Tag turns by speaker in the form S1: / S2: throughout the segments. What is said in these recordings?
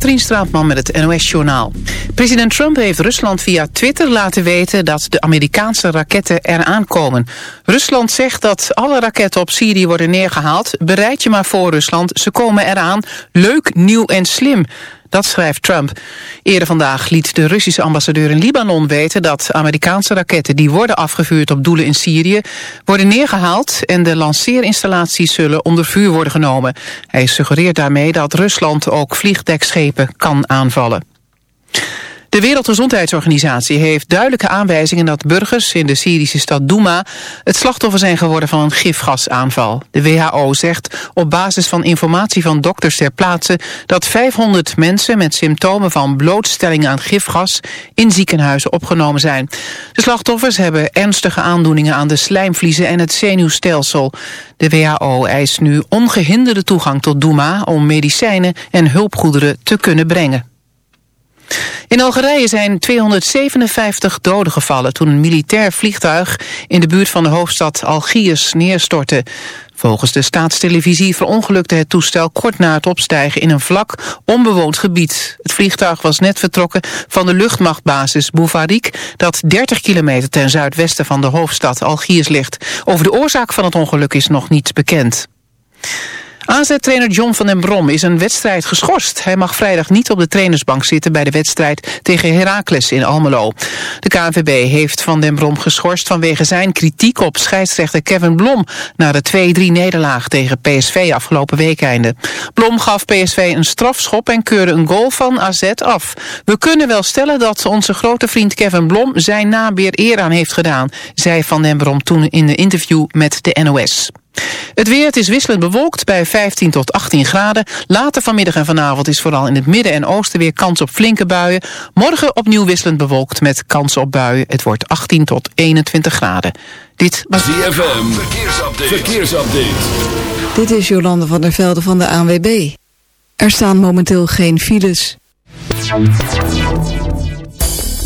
S1: Katrien Straatman met het NOS-journaal. President Trump heeft Rusland via Twitter laten weten dat de Amerikaanse raketten eraan komen. Rusland zegt dat alle raketten op Syrië worden neergehaald. Bereid je maar voor Rusland, ze komen eraan. Leuk, nieuw en slim. Dat schrijft Trump. Eerder vandaag liet de Russische ambassadeur in Libanon weten dat Amerikaanse raketten die worden afgevuurd op doelen in Syrië worden neergehaald en de lanceerinstallaties zullen onder vuur worden genomen. Hij suggereert daarmee dat Rusland ook vliegdekschepen kan aanvallen. De Wereldgezondheidsorganisatie heeft duidelijke aanwijzingen dat burgers in de Syrische stad Douma het slachtoffer zijn geworden van een gifgasaanval. De WHO zegt op basis van informatie van dokters ter plaatse dat 500 mensen met symptomen van blootstelling aan gifgas in ziekenhuizen opgenomen zijn. De slachtoffers hebben ernstige aandoeningen aan de slijmvliezen en het zenuwstelsel. De WHO eist nu ongehinderde toegang tot Douma om medicijnen en hulpgoederen te kunnen brengen. In Algerije zijn 257 doden gevallen toen een militair vliegtuig in de buurt van de hoofdstad Algiers neerstortte. Volgens de staatstelevisie verongelukte het toestel kort na het opstijgen in een vlak, onbewoond gebied. Het vliegtuig was net vertrokken van de luchtmachtbasis Bouvarik, dat 30 kilometer ten zuidwesten van de hoofdstad Algiers ligt. Over de oorzaak van het ongeluk is nog niets bekend. AZ-trainer John van den Brom is een wedstrijd geschorst. Hij mag vrijdag niet op de trainersbank zitten bij de wedstrijd tegen Heracles in Almelo. De KNVB heeft van den Brom geschorst vanwege zijn kritiek op scheidsrechter Kevin Blom na de 2-3 nederlaag tegen PSV afgelopen weekeinde. Blom gaf PSV een strafschop en keurde een goal van AZ af. We kunnen wel stellen dat onze grote vriend Kevin Blom zijn naam weer eer aan heeft gedaan, zei Van den Brom toen in een interview met de NOS. Het weer, het is wisselend bewolkt bij 15 tot 18 graden. Later vanmiddag en vanavond is vooral in het midden en oosten weer kans op flinke buien. Morgen opnieuw wisselend bewolkt met kans op buien. Het wordt 18 tot 21 graden. Dit was
S2: ZFM, verkeersupdate. verkeersupdate.
S3: Dit is Jolande van der Velde van de ANWB. Er staan momenteel geen files.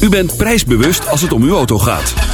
S2: U bent prijsbewust als het om uw auto gaat.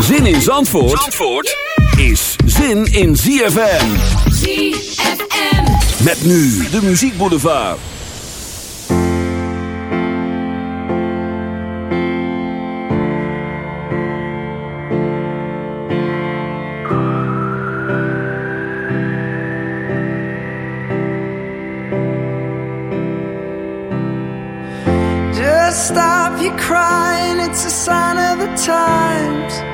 S2: Zin in Zandvoort, Zandvoort is zin in ZFM.
S4: ZFM.
S2: Met nu de muziekboulevard.
S5: Just stop your crying, it's a sign of the times.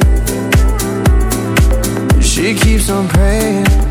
S5: keeps on praying.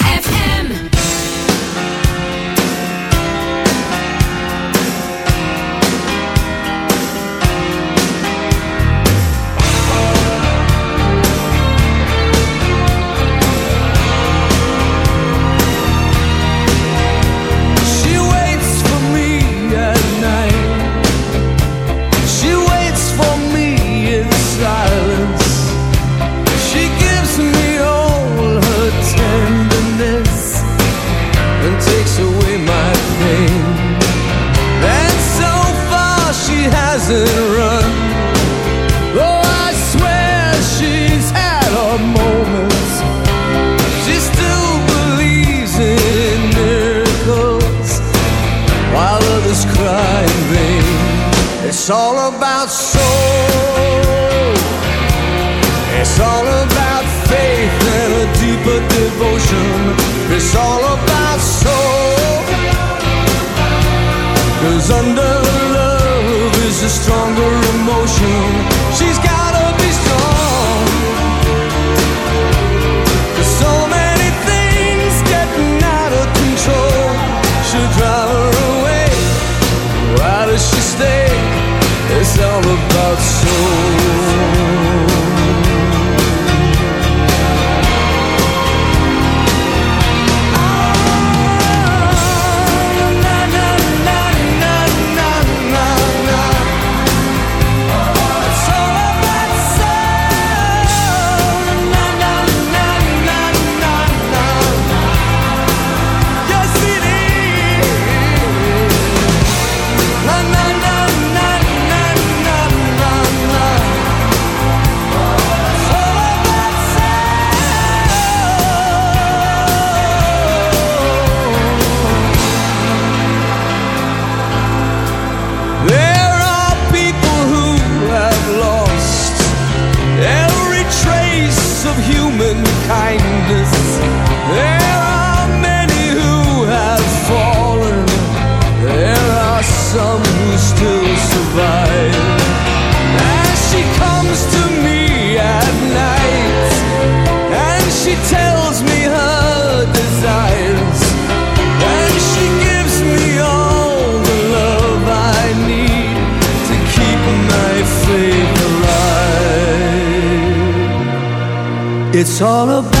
S5: all about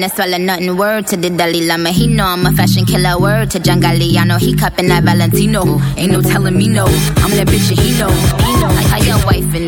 S6: No swallow nothing. Word to the Dalai Lama, he know I'm a fashion killer. Word to John Galliano, he cupping that Valentino. Ain't no telling me no, I'm that bitch and he know. He know. How your wife in these